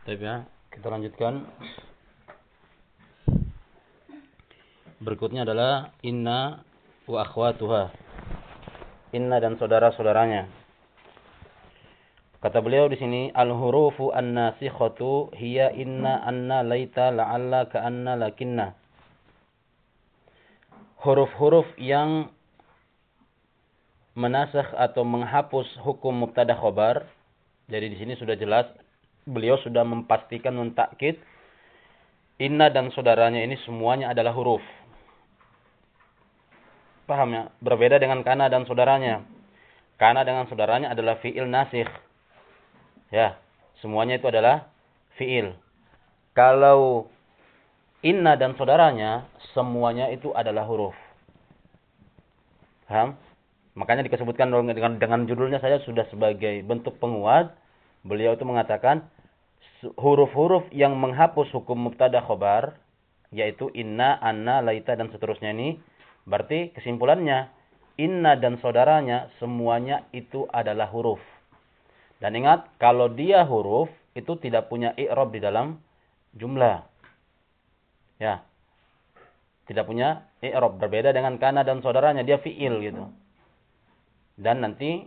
Tapi ya, kita lanjutkan. Berikutnya adalah inna wa akhwatuha. Inna dan saudara-saudaranya. Kata beliau di sini al-hurufu an-nasikhatu hiya inna anna laita la'alla ka'anna lakinna. Huruf-huruf yang menasakh atau menghapus hukum mubtada khobar. Jadi di sini sudah jelas beliau sudah memastikan mentakkid inna dan saudaranya ini semuanya adalah huruf. Paham ya? Berbeda dengan kana dan saudaranya. Kana dengan saudaranya adalah fi'il nasikh. Ya, semuanya itu adalah fi'il. Kalau inna dan saudaranya semuanya itu adalah huruf. Paham? Makanya disebutkan dengan dengan judulnya saya sudah sebagai bentuk penguat Beliau itu mengatakan huruf-huruf yang menghapus hukum mubtada khobar yaitu inna, anna, laita dan seterusnya ini berarti kesimpulannya inna dan saudaranya semuanya itu adalah huruf. Dan ingat kalau dia huruf itu tidak punya i'rab di dalam jumlah. Ya. Tidak punya i'rab berbeda dengan kana dan saudaranya dia fi'il gitu. Dan nanti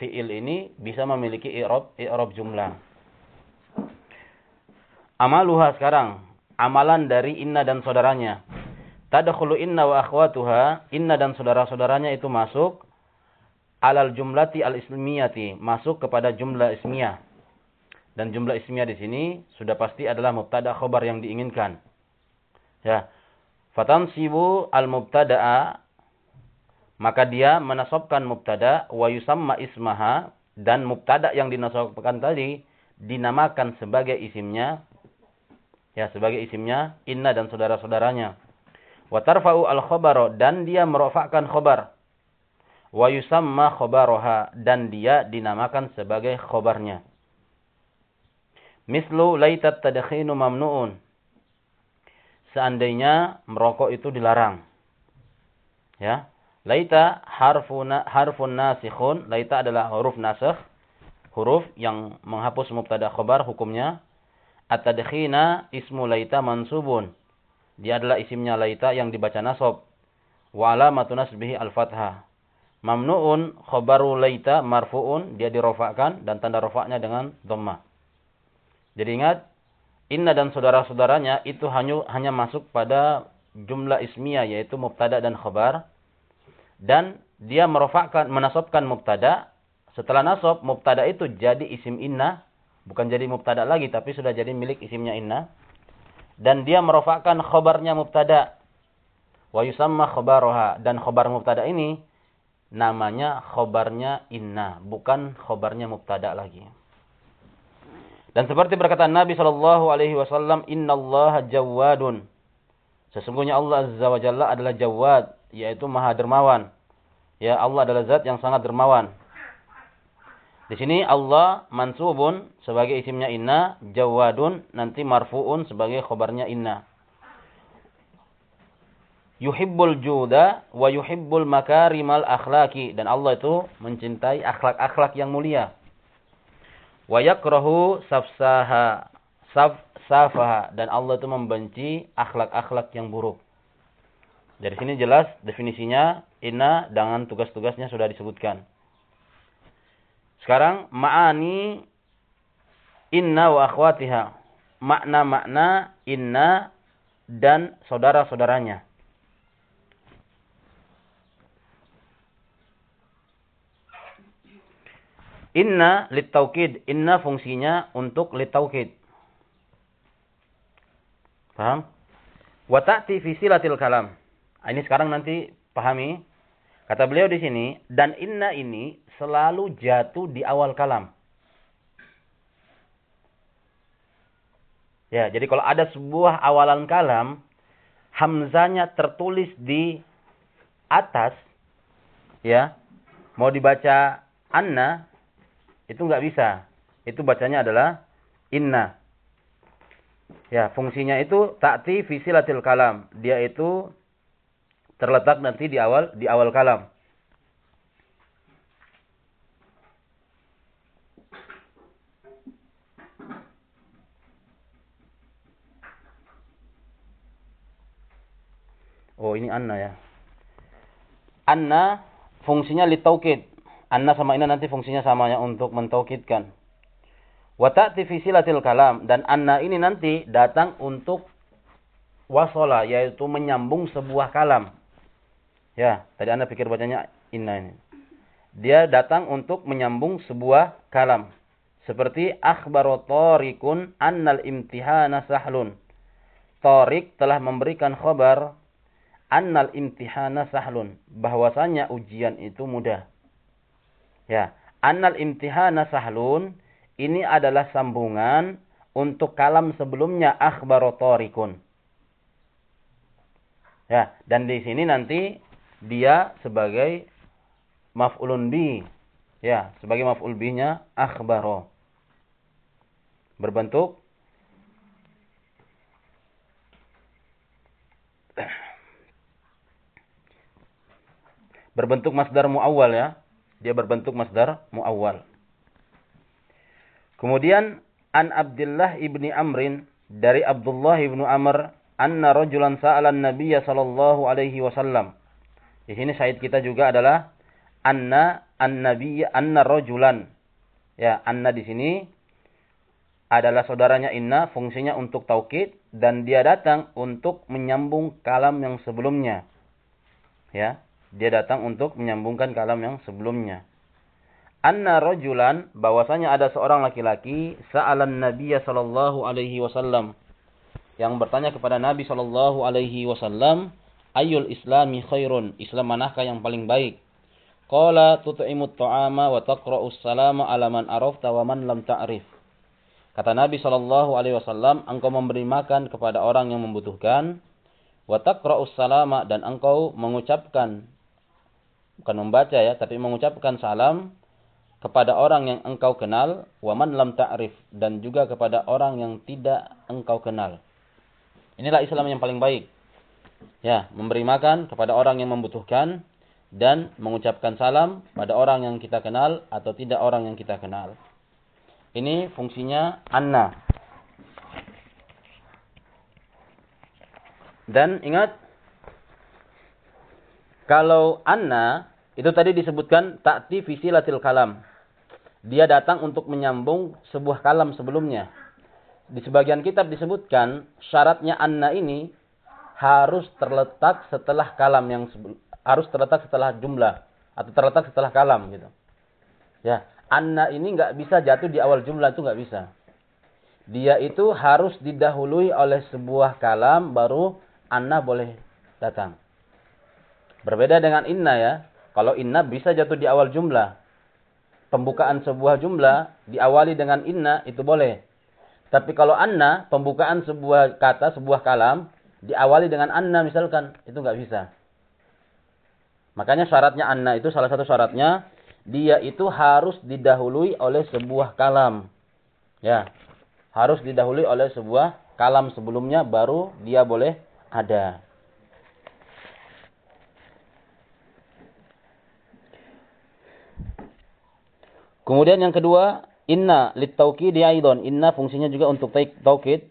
fiil ini bisa memiliki i'rab i'rab jumlah. Amaluha sekarang, amalan dari inna dan saudaranya. Tadkhulu inna wa akhwatuha, inna dan saudara-saudaranya itu masuk alal jumlati al-ismiyati, masuk kepada jumlah ismiyah. Dan jumlah ismiyah di sini sudah pasti adalah mubtada khobar yang diinginkan. Ya. Fatansibu al-mubtada'a maka dia menasobkan mubtada wa yusamma ismaha dan mubtada yang dinasobkan tadi dinamakan sebagai isimnya ya sebagai isimnya inna dan saudara-saudaranya. Wa tarfa'u al khabaro dan dia merofakkan khobar wa yusamma khobaroha dan dia dinamakan sebagai khobarnya mislu laitat tadkhinu mamnuun. Seandainya merokok itu dilarang. Ya Laita harfuna, harfun nasikhun. Laita adalah huruf nasakh. Huruf yang menghapus mubtada khobar hukumnya. At-tadkhina ismu laita mansubun. Dia adalah isimnya laita yang dibaca nasab. Wa alamatu nasbihi al-fathah. Mamnu'un khobaru laita marfu'un. Dia dirofakkan dan tanda rofaknya dengan dhammah. Jadi ingat, inna dan saudara-saudaranya itu hanya, hanya masuk pada jumlah ismiyah yaitu mubtada dan khobar dan dia merofakkan menasabkan mubtada. Setelah nasab mubtada itu jadi isim inna. Bukan jadi mubtada lagi tapi sudah jadi milik isimnya inna. Dan dia merofakkan khobarnya mubtada. Wa yusamma khobaroha. Dan khobar mubtada ini namanya khobarnya inna bukan khobarnya mubtada lagi. Dan seperti berkata Nabi Shallallahu Alaihi Wasallam Inna Allah jawadun sesungguhnya Allah Azza wa Jalla adalah jawad yaitu maha dermawan. Ya, Allah adalah zat yang sangat dermawan. Di sini Allah mansubun sebagai isimnya inna, jawadun nanti marfuun sebagai khobarnya inna. Yuhibbul juda wa yuhibbul makarimal akhlaki dan Allah itu mencintai akhlak-akhlak yang mulia. Wa yakrahu safsaha saf safaha dan Allah itu membenci akhlak-akhlak yang buruk. Dari sini jelas definisinya inna dengan tugas-tugasnya sudah disebutkan. Sekarang ma'ani inna wa akhwatiha. Makna-makna inna dan saudara-saudaranya. Inna litaukid. Inna fungsinya untuk litaukid. Paham? Wa ta'ti fi silatil kalam. Ah, ini sekarang nanti pahami. Kata beliau di sini, dan inna ini selalu jatuh di awal kalam. Ya, jadi kalau ada sebuah awalan kalam, hamzanya tertulis di atas, ya, mau dibaca anna, itu nggak bisa. Itu bacanya adalah inna. Ya, fungsinya itu ta'ti fisilatil kalam. Dia itu terletak nanti di awal di awal kalam. Oh, ini anna ya. Anna fungsinya litaukid. Anna sama Ina nanti fungsinya samanya untuk mentaukidkan. wata ta'ti latil kalam dan anna ini nanti datang untuk wasola yaitu menyambung sebuah kalam. Ya, tadi Anda pikir bacanya inna ini. Dia datang untuk menyambung sebuah kalam. Seperti akhbaru tariqun annal imtihana sahlun. Tariq telah memberikan khabar annal imtihana sahlun. Bahwasanya ujian itu mudah. Ya, annal imtihana sahlun ini adalah sambungan untuk kalam sebelumnya akhbaru tariqun. Ya, dan di sini nanti dia sebagai maf'ulun bi. Ya, sebagai maf'ul bihi-nya akhbaro berbentuk berbentuk masdar muawwal ya. Dia berbentuk masdar muawwal. Kemudian an Abdullah ibni Amrin dari Abdullah ibnu Amr anna rajulan sa'alan nabiyya sallallahu alaihi wasallam. Di sini syahid kita juga adalah anna an-nabiyya anna rajulan. Ya, anna di sini adalah saudaranya inna, fungsinya untuk taukid dan dia datang untuk menyambung kalam yang sebelumnya. Ya, dia datang untuk menyambungkan kalam yang sebelumnya. Anna rajulan bahwasanya ada seorang laki-laki sa'alan Nabiya sallallahu alaihi wasallam yang bertanya kepada Nabi sallallahu alaihi wasallam, "Ayyul islami khairun?" Islam manakah yang paling baik? Qala tut'imut ta'ama wa taqra'us salama ala man arafta wa man lam ta'rif. Kata Nabi Shallallahu Alaihi Wasallam, engkau memberi makan kepada orang yang membutuhkan, watakrous salama dan engkau mengucapkan, bukan membaca ya, tapi mengucapkan salam kepada orang yang engkau kenal, waman lam ta'rif dan juga kepada orang yang tidak engkau kenal. Inilah Islam yang paling baik. Ya, memberi makan kepada orang yang membutuhkan dan mengucapkan salam pada orang yang kita kenal atau tidak orang yang kita kenal. Ini fungsinya anna. Dan ingat, kalau anna, itu tadi disebutkan takti latil kalam. Dia datang untuk menyambung sebuah kalam sebelumnya. Di sebagian kitab disebutkan, syaratnya anna ini harus terletak setelah kalam yang harus terletak setelah jumlah atau terletak setelah kalam gitu. Ya, anna ini nggak bisa jatuh di awal jumlah itu nggak bisa. Dia itu harus didahului oleh sebuah kalam baru anna boleh datang. Berbeda dengan inna ya. Kalau inna bisa jatuh di awal jumlah. Pembukaan sebuah jumlah diawali dengan inna itu boleh. Tapi kalau anna, pembukaan sebuah kata, sebuah kalam, diawali dengan anna misalkan, itu nggak bisa. Makanya syaratnya anna itu salah satu syaratnya dia itu harus didahului oleh sebuah kalam. Ya, harus didahului oleh sebuah kalam sebelumnya baru dia boleh ada. Kemudian yang kedua, inna di aidon. Inna fungsinya juga untuk taukid.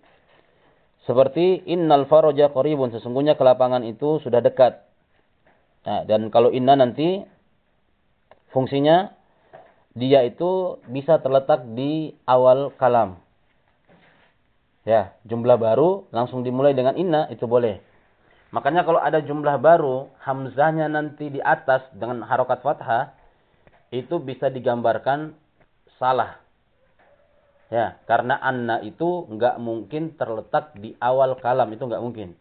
Seperti innal faraja qaribun, sesungguhnya kelapangan itu sudah dekat. Nah, dan kalau inna nanti fungsinya dia itu bisa terletak di awal kalam. Ya, jumlah baru langsung dimulai dengan inna itu boleh. Makanya kalau ada jumlah baru, hamzahnya nanti di atas dengan harokat fathah, itu bisa digambarkan salah. Ya, karena anna itu nggak mungkin terletak di awal kalam, itu nggak mungkin.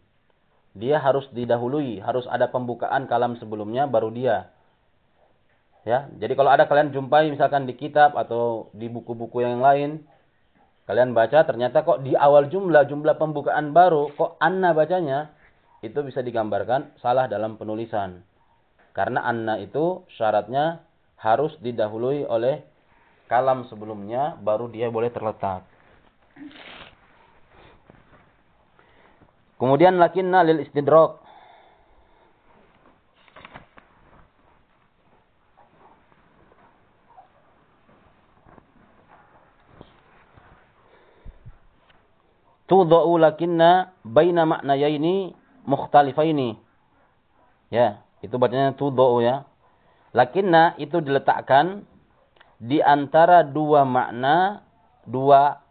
Dia harus didahului, harus ada pembukaan kalam sebelumnya, baru dia Ya, jadi kalau ada kalian jumpai misalkan di kitab atau di buku-buku yang lain, kalian baca ternyata kok di awal jumlah jumlah pembukaan baru kok anna bacanya itu bisa digambarkan salah dalam penulisan. Karena anna itu syaratnya harus didahului oleh kalam sebelumnya baru dia boleh terletak. Kemudian lakinna lil istidrak tudau lakinna baina maknayaini mukhtalifaini. Ya, itu bacanya tudau ya. Lakinna itu diletakkan di antara dua makna, dua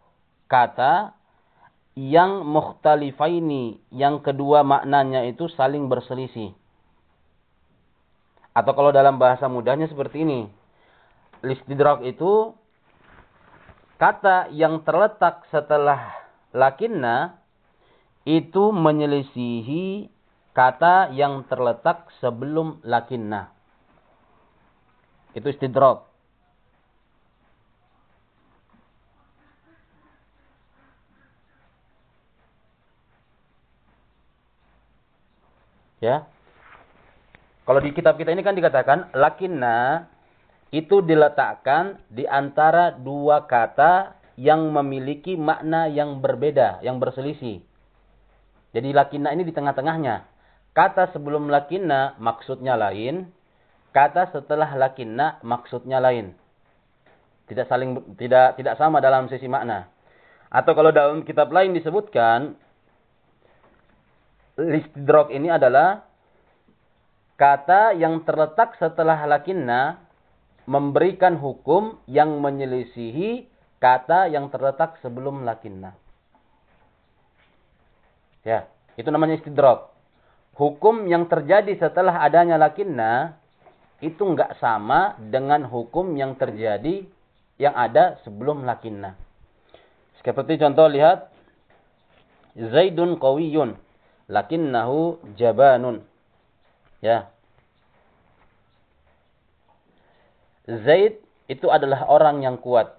kata yang mukhtalifaini, yang kedua maknanya itu saling berselisih. Atau kalau dalam bahasa mudahnya seperti ini. Listidrak itu kata yang terletak setelah lakinna itu menyelisihi kata yang terletak sebelum lakinna. Itu istidrak. Ya. Kalau di kitab kita ini kan dikatakan lakinna itu diletakkan di antara dua kata yang memiliki makna yang berbeda, yang berselisih. Jadi lakinna ini di tengah-tengahnya. Kata sebelum lakinna maksudnya lain, kata setelah lakinna maksudnya lain. Tidak saling tidak tidak sama dalam sisi makna. Atau kalau dalam kitab lain disebutkan listidrok ini adalah kata yang terletak setelah lakinna memberikan hukum yang menyelisihi kata yang terletak sebelum lakinna. Ya, itu namanya istidrok. Hukum yang terjadi setelah adanya lakinna itu enggak sama dengan hukum yang terjadi yang ada sebelum lakinna. Seperti contoh lihat Zaidun qawiyun lakinnahu jabanun. Ya. Zaid itu adalah orang yang kuat.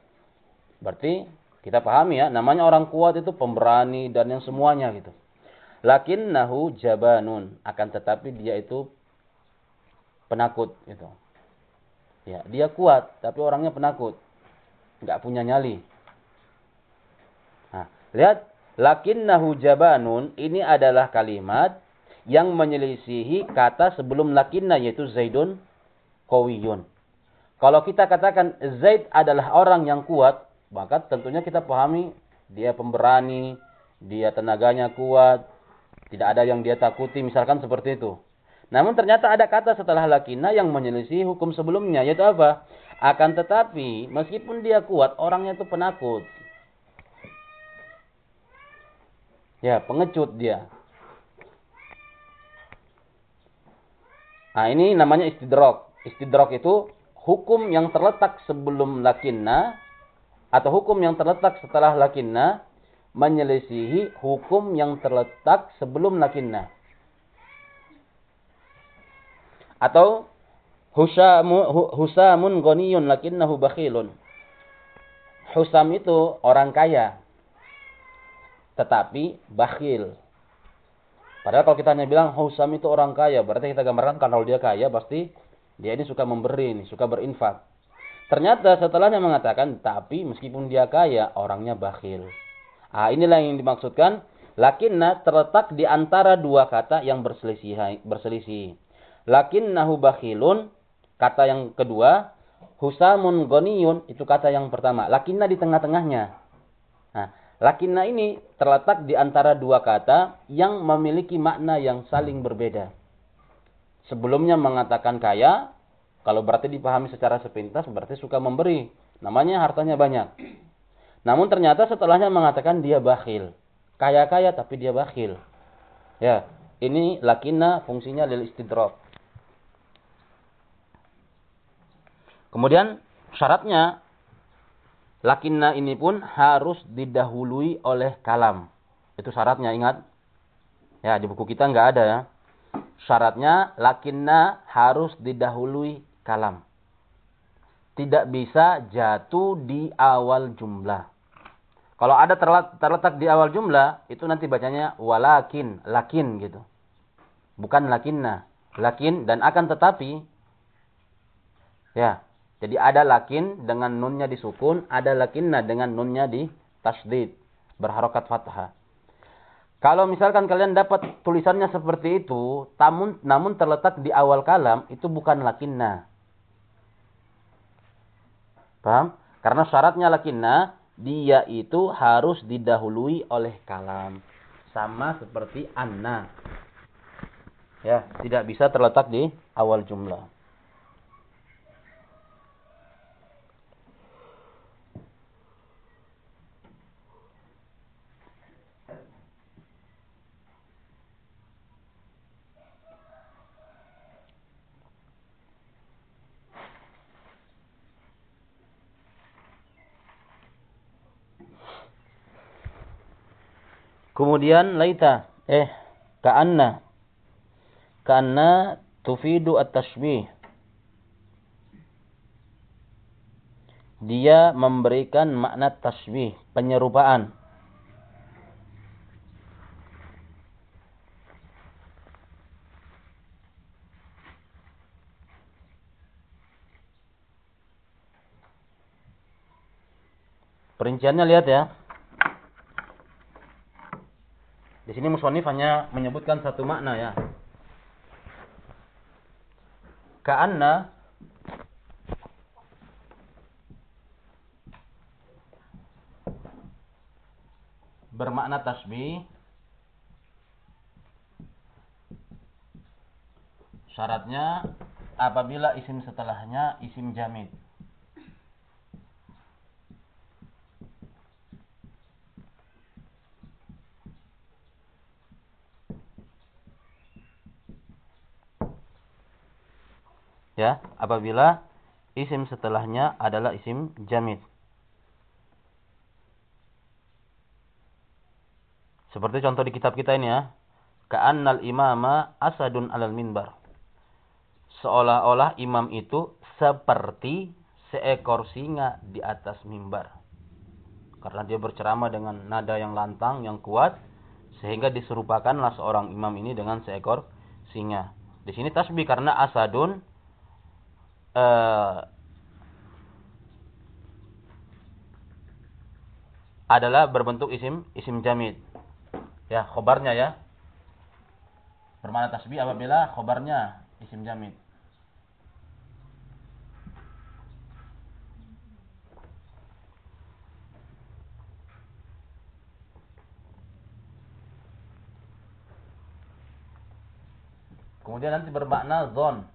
Berarti kita pahami ya, namanya orang kuat itu pemberani dan yang semuanya gitu. Lakinnahu jabanun, akan tetapi dia itu penakut gitu. Ya, dia kuat tapi orangnya penakut. Enggak punya nyali. Nah, lihat Lakinnahu jabanun ini adalah kalimat yang menyelisihi kata sebelum lakinna yaitu Zaidun kawiyun. Kalau kita katakan Zaid adalah orang yang kuat, maka tentunya kita pahami dia pemberani, dia tenaganya kuat, tidak ada yang dia takuti, misalkan seperti itu. Namun ternyata ada kata setelah lakinna yang menyelisih hukum sebelumnya, yaitu apa? Akan tetapi, meskipun dia kuat, orangnya itu penakut. Ya, pengecut dia. Nah, ini namanya istidrok. Istidrok itu hukum yang terletak sebelum lakinna atau hukum yang terletak setelah lakinna menyelisihi hukum yang terletak sebelum lakinna. Atau husamu, husamun ghaniyun lakinnahu bakhilun. Husam itu orang kaya, tetapi bakhil. Padahal kalau kita hanya bilang Husam itu orang kaya, berarti kita gambarkan kalau dia kaya pasti dia ini suka memberi, suka berinfak. Ternyata setelahnya mengatakan, tapi meskipun dia kaya, orangnya bakhil. Ah, inilah yang dimaksudkan. Lakinna terletak di antara dua kata yang berselisih. berselisih. Lakinnahu bakhilun, kata yang kedua. Husamun goniyun, itu kata yang pertama. Lakinna di tengah-tengahnya. Nah, Lakinna ini terletak di antara dua kata yang memiliki makna yang saling berbeda. Sebelumnya mengatakan kaya, kalau berarti dipahami secara sepintas berarti suka memberi. Namanya hartanya banyak. Namun ternyata setelahnya mengatakan dia bakhil. Kaya-kaya tapi dia bakhil. Ya, ini lakinna fungsinya lil istidrak. Kemudian syaratnya Lakinna ini pun harus didahului oleh kalam. Itu syaratnya, ingat. Ya, di buku kita nggak ada ya. Syaratnya lakinna harus didahului kalam. Tidak bisa jatuh di awal jumlah. Kalau ada terletak di awal jumlah, itu nanti bacanya walakin, lakin gitu. Bukan lakinna. Lakin dan akan tetapi. Ya, jadi ada lakin dengan nunnya disukun, ada lakinna dengan nunnya di tasdid, berharokat fathah. Kalau misalkan kalian dapat tulisannya seperti itu, tamun, namun terletak di awal kalam, itu bukan lakinna. Paham? Karena syaratnya lakinna, dia itu harus didahului oleh kalam. Sama seperti anna. Ya, tidak bisa terletak di awal jumlah. Kemudian laita eh ka'anna ka'anna tufidu at-tashbih. Dia memberikan makna tasbih, penyerupaan. Perinciannya lihat ya. Di sini musonif hanya menyebutkan satu makna ya. Ka'anna bermakna tasbih syaratnya apabila isim setelahnya isim jamid ya apabila isim setelahnya adalah isim jamid. Seperti contoh di kitab kita ini ya ka'annal imama asadun alal minbar. Seolah-olah imam itu seperti seekor singa di atas mimbar karena dia berceramah dengan nada yang lantang yang kuat sehingga diserupakanlah seorang imam ini dengan seekor singa. Di sini tasbih karena asadun uh, adalah berbentuk isim isim jamid. Ya, khobarnya ya. Bermakna tasbih apabila khobarnya isim jamid. Kemudian nanti bermakna zon.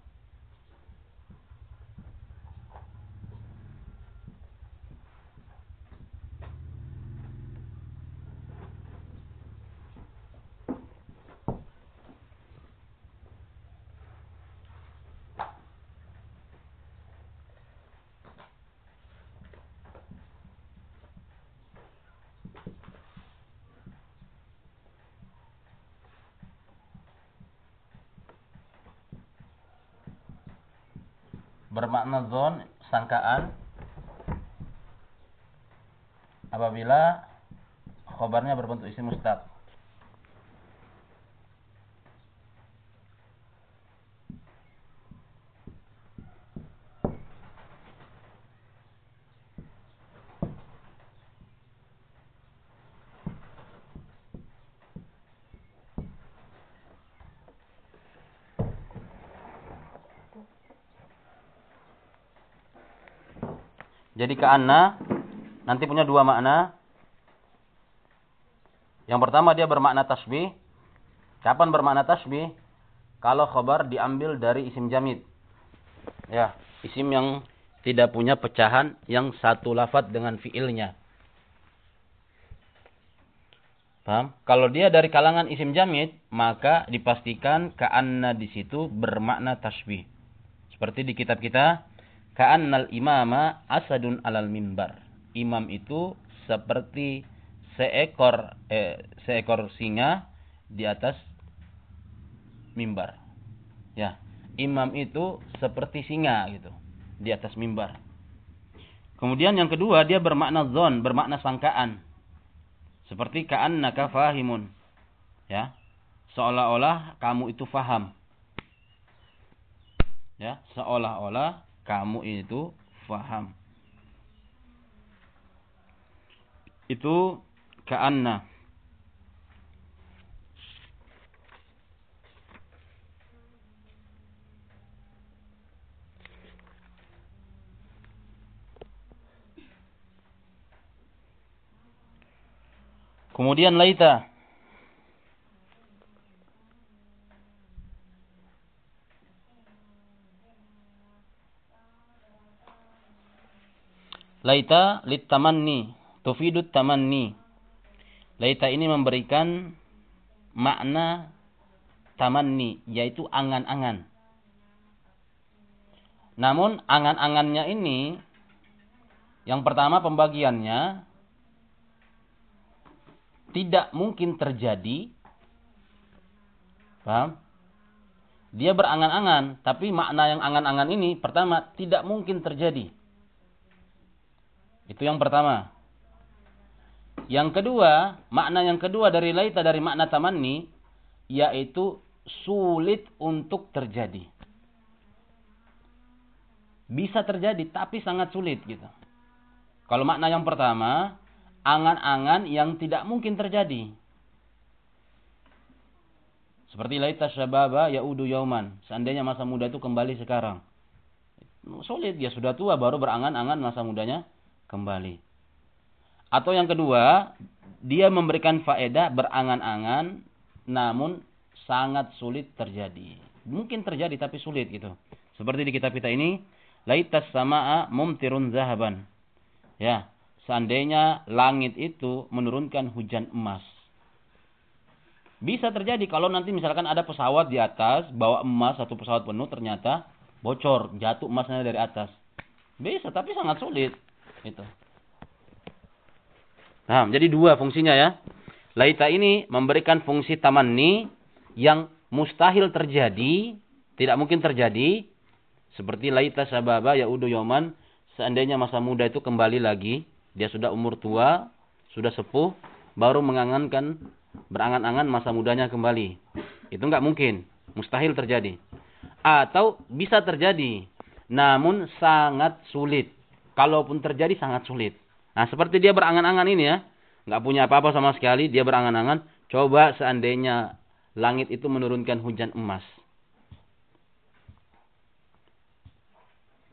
Bermakna zon sangkaan. Apabila khobarnya berbentuk isim mustaq Jadi ka'anna nanti punya dua makna. Yang pertama dia bermakna tasbih. Kapan bermakna tasbih? Kalau khobar diambil dari isim jamid. Ya, isim yang tidak punya pecahan yang satu lafat dengan fiilnya. Paham? Kalau dia dari kalangan isim jamid, maka dipastikan ka'anna di situ bermakna tasbih. Seperti di kitab kita, Ka'annal imama asadun alal mimbar. Imam itu seperti seekor eh, seekor singa di atas mimbar. Ya, imam itu seperti singa gitu di atas mimbar. Kemudian yang kedua dia bermakna zon, bermakna sangkaan. Seperti ka'annaka fahimun. Ya. Seolah-olah kamu itu faham. Ya, seolah-olah kamu itu faham. Itu ka'anna. Kemudian laita. Laita litamanni, tufidut tamanni. Laita ini memberikan makna tamanni, yaitu angan-angan. Namun angan-angannya ini, yang pertama pembagiannya, tidak mungkin terjadi. Paham? Dia berangan-angan, tapi makna yang angan-angan ini pertama tidak mungkin terjadi. Itu yang pertama. Yang kedua, makna yang kedua dari laita dari makna tamanni yaitu sulit untuk terjadi. Bisa terjadi tapi sangat sulit gitu. Kalau makna yang pertama, angan-angan yang tidak mungkin terjadi. Seperti laita syababa yaudu yauman. Seandainya masa muda itu kembali sekarang. Sulit, dia sudah tua baru berangan-angan masa mudanya kembali. Atau yang kedua, dia memberikan faedah berangan-angan namun sangat sulit terjadi. Mungkin terjadi tapi sulit gitu. Seperti di kitab kita ini, laitas samaa mumtirun zahaban. Ya, seandainya langit itu menurunkan hujan emas. Bisa terjadi kalau nanti misalkan ada pesawat di atas, bawa emas satu pesawat penuh ternyata bocor, jatuh emasnya dari atas. Bisa, tapi sangat sulit. Itu. Nah, jadi dua fungsinya ya. Laita ini memberikan fungsi tamanni yang mustahil terjadi, tidak mungkin terjadi. Seperti laita sababa yaudu yoman, seandainya masa muda itu kembali lagi, dia sudah umur tua, sudah sepuh, baru mengangankan, berangan-angan masa mudanya kembali. Itu nggak mungkin, mustahil terjadi. Atau bisa terjadi, namun sangat sulit kalaupun terjadi sangat sulit. Nah, seperti dia berangan-angan ini ya, nggak punya apa-apa sama sekali, dia berangan-angan, coba seandainya langit itu menurunkan hujan emas.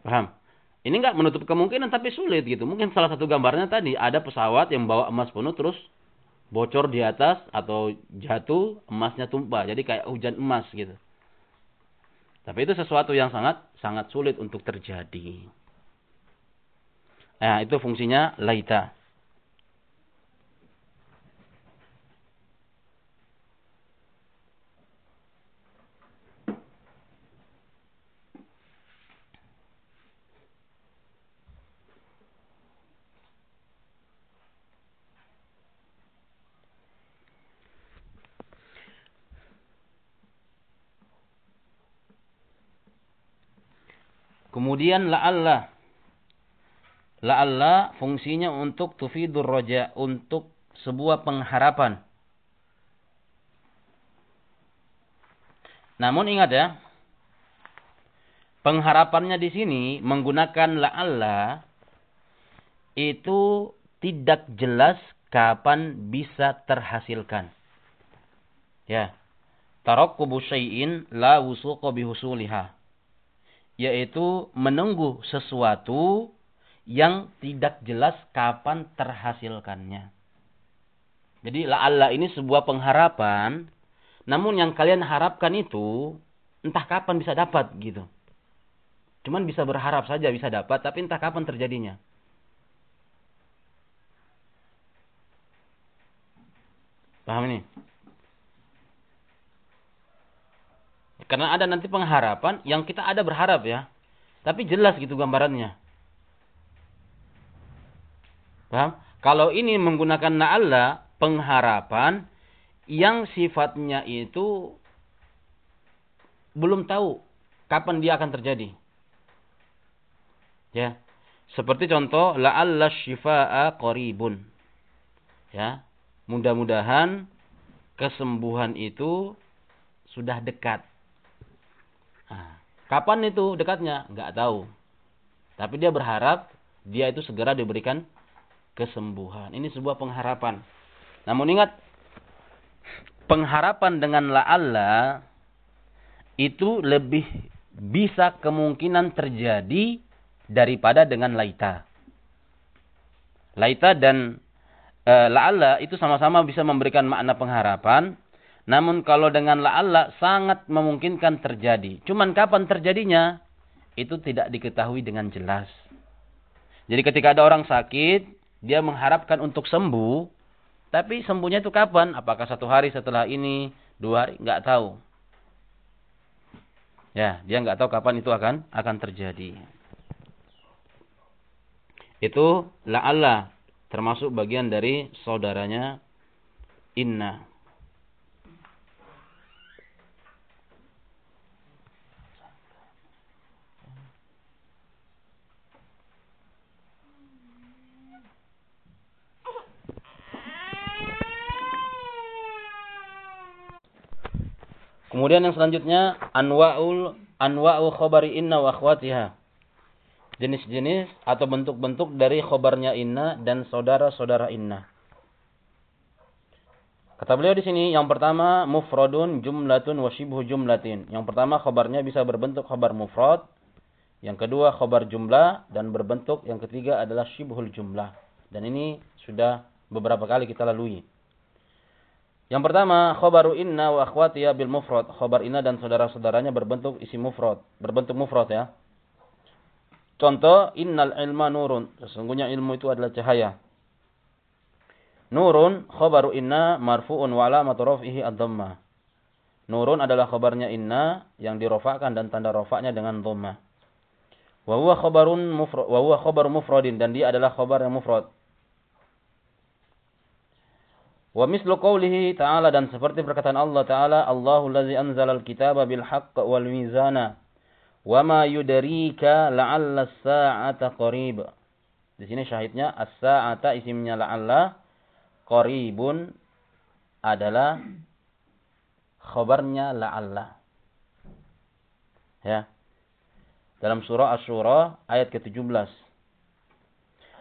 Paham? Ini nggak menutup kemungkinan tapi sulit gitu. Mungkin salah satu gambarnya tadi ada pesawat yang bawa emas penuh terus bocor di atas atau jatuh emasnya tumpah. Jadi kayak hujan emas gitu. Tapi itu sesuatu yang sangat sangat sulit untuk terjadi. Nah, itu fungsinya laita. Kemudian la'allah la'alla fungsinya untuk tufidur roja, untuk sebuah pengharapan. Namun ingat ya, pengharapannya di sini menggunakan la'alla itu tidak jelas kapan bisa terhasilkan. Ya. Tarakkubu syai'in la wusuqa bihusuliha. Yaitu menunggu sesuatu yang tidak jelas kapan terhasilkannya. Jadi la'alla ini sebuah pengharapan, namun yang kalian harapkan itu entah kapan bisa dapat gitu. Cuman bisa berharap saja bisa dapat, tapi entah kapan terjadinya. Paham ini? Karena ada nanti pengharapan yang kita ada berharap ya. Tapi jelas gitu gambarannya. Paham? Kalau ini menggunakan na'alla, pengharapan yang sifatnya itu belum tahu kapan dia akan terjadi. Ya. Seperti contoh la'alla syifaa qaribun. Ya. Mudah-mudahan kesembuhan itu sudah dekat. Nah, kapan itu dekatnya? Enggak tahu. Tapi dia berharap dia itu segera diberikan kesembuhan. Ini sebuah pengharapan. Namun ingat, pengharapan dengan la'alla itu lebih bisa kemungkinan terjadi daripada dengan laita. Laita dan e, la'alla itu sama-sama bisa memberikan makna pengharapan. Namun kalau dengan la'alla sangat memungkinkan terjadi. Cuman kapan terjadinya? Itu tidak diketahui dengan jelas. Jadi ketika ada orang sakit, dia mengharapkan untuk sembuh, tapi sembuhnya itu kapan? Apakah satu hari setelah ini, dua hari? Nggak tahu. Ya, dia nggak tahu kapan itu akan akan terjadi. Itu la'alla termasuk bagian dari saudaranya inna. Kemudian yang selanjutnya anwa'ul anwa'u khabari inna wa akhwatiha. Jenis-jenis atau bentuk-bentuk dari khobarnya inna dan saudara-saudara inna. Kata beliau di sini yang pertama mufradun jumlatun wa shibhu jumlatin. Yang pertama khobarnya bisa berbentuk khobar mufrad. Yang kedua khobar jumlah dan berbentuk yang ketiga adalah shibhul jumlah. Dan ini sudah beberapa kali kita lalui. Yang pertama, khobaru inna wa akhwatiya bil mufrad. Khobar inna dan saudara-saudaranya berbentuk isi mufrad. Berbentuk mufrad ya. Contoh, innal ilma nurun. Sesungguhnya ilmu itu adalah cahaya. Nurun, khobaru inna marfu'un wa alamatu raf'ihi ad-dhammah. Nurun adalah khobarnya inna yang dirofakkan dan tanda rofaknya dengan dhammah. Wa huwa khobarun mufrad, wa huwa khobar mufradin dan dia adalah khobar yang mufrad. Wa mislu qawlihi ta'ala dan seperti perkataan Allah Ta'ala, Allahu allazi anzalal kitaba bil haqq wal mizana. Wa ma yudarika la'alla as-sa'ata qarib. Di sini syahidnya as-sa'ata isimnya la'alla qaribun adalah khabarnya la'alla. Ya. Dalam surah Asy-Syura ayat ke-17.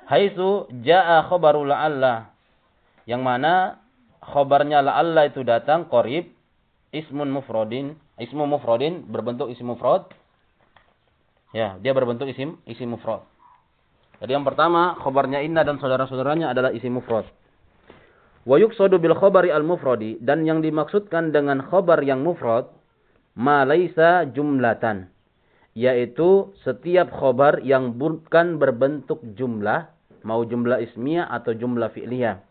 Haitsu jaa khabaru la'alla yang mana khobarnya Allah itu datang korib ismun mufrodin ismu mufrodin berbentuk isim mufrad. Ya dia berbentuk isim isim mufrad. Jadi yang pertama khobarnya inna dan saudara-saudaranya adalah isim mufrad. Wa bil khobari al mufradi dan yang dimaksudkan dengan khobar yang mufrad ma laisa jumlatan yaitu setiap khobar yang bukan berbentuk jumlah mau jumlah ismiyah atau jumlah fi'liyah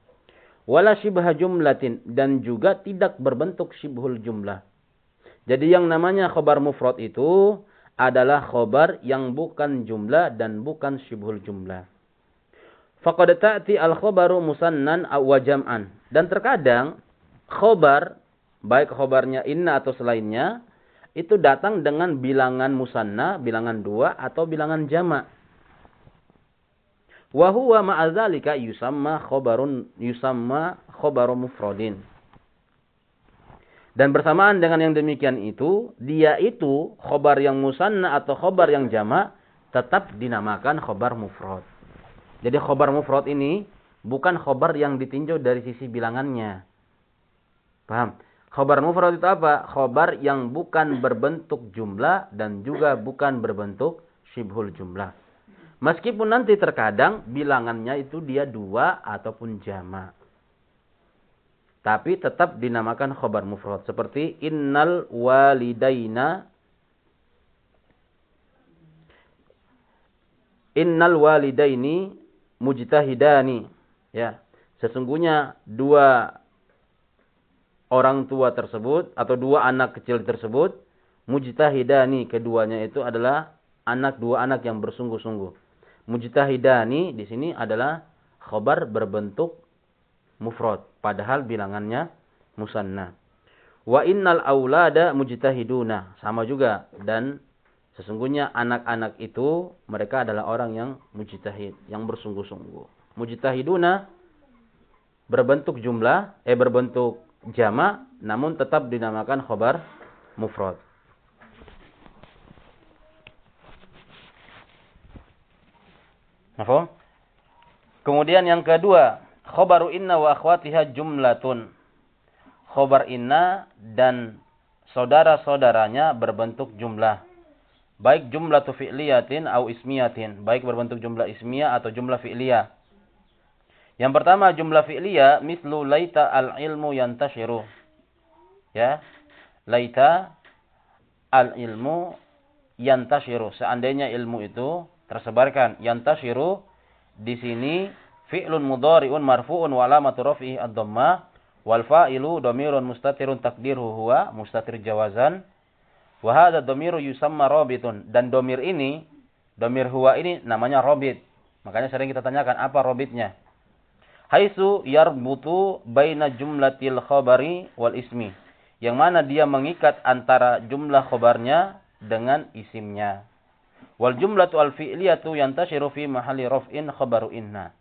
wala shibha jumlatin dan juga tidak berbentuk shibhul jumlah. Jadi yang namanya khobar mufrad itu adalah khobar yang bukan jumlah dan bukan shibhul jumlah. Faqad ta'ti al-khobaru musannan wa jam'an. Dan terkadang khobar, baik khobarnya inna atau selainnya, itu datang dengan bilangan musanna, bilangan dua, atau bilangan jama' Wa huwa ma'adzalika yusamma khobarun yusamma khobaru mufradin. Dan bersamaan dengan yang demikian itu, dia itu khobar yang musanna atau khobar yang jama tetap dinamakan khobar mufrad. Jadi khobar mufrad ini bukan khobar yang ditinjau dari sisi bilangannya. Paham? Khobar mufrad itu apa? Khobar yang bukan berbentuk jumlah dan juga bukan berbentuk syibhul jumlah. Meskipun nanti terkadang bilangannya itu dia dua ataupun jama. Tapi tetap dinamakan khobar mufrad. Seperti innal walidaina. Innal walidaini mujtahidani. Ya. Sesungguhnya dua orang tua tersebut atau dua anak kecil tersebut mujtahidani keduanya itu adalah anak dua anak yang bersungguh-sungguh mujtahidani di sini adalah khobar berbentuk mufrad padahal bilangannya musanna. Wa innal aulada mujtahiduna sama juga dan sesungguhnya anak-anak itu mereka adalah orang yang mujtahid, yang bersungguh-sungguh. Mujtahiduna berbentuk jumlah eh berbentuk jama namun tetap dinamakan khobar mufrad. Apa? Kemudian yang kedua, khobaru inna wa akhwatiha jumlatun. Khobar inna dan saudara-saudaranya berbentuk jumlah. Baik jumlah tu fi'liyatin atau ismiyatin. Baik berbentuk jumlah ismiyah atau jumlah fi'liyah. Yang pertama jumlah fi'liyah mislu laita al-ilmu yantashiru. Ya. Laita al-ilmu yantashiru. Seandainya ilmu itu tersebarkan. Yantashiru di sini fi'lun mudhari'un marfu'un wa alamatu raf'ihi ad-dhammah wal fa'ilu dhamirun mustatirun takdiruhu huwa mustatir jawazan wa hadha dhamiru yusamma rabitun dan domir ini domir huwa ini namanya robit makanya sering kita tanyakan apa robitnya haitsu yarbutu baina jumlatil khabari wal ismi yang mana dia mengikat antara jumlah khobarnya dengan isimnya. Wal jumlatu al fi'liyatu yantashiru fi mahalli raf'in khabaru inna.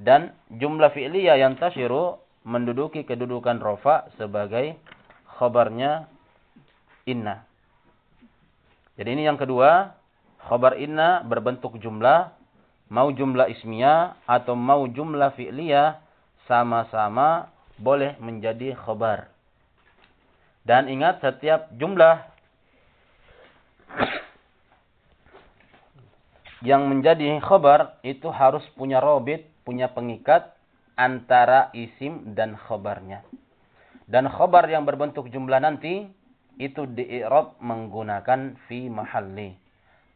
Dan jumlah fi'liyah yang tashiru menduduki kedudukan rofa sebagai khabarnya inna. Jadi ini yang kedua, khabar inna berbentuk jumlah, mau jumlah ismiyah atau mau jumlah fi'liyah sama-sama boleh menjadi khabar. Dan ingat setiap jumlah yang menjadi khobar itu harus punya robit, punya pengikat antara isim dan khobarnya. Dan khobar yang berbentuk jumlah nanti itu di'irab menggunakan fi mahalli.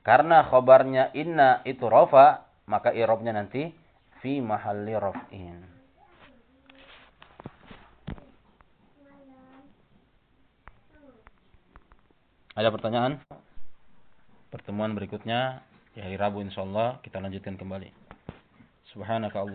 Karena khobarnya inna itu rofa, maka i'rabnya nanti fi mahalli raf'in. Ada pertanyaan? Pertemuan berikutnya di hari Rabu insyaallah kita lanjutkan kembali. Subhanaka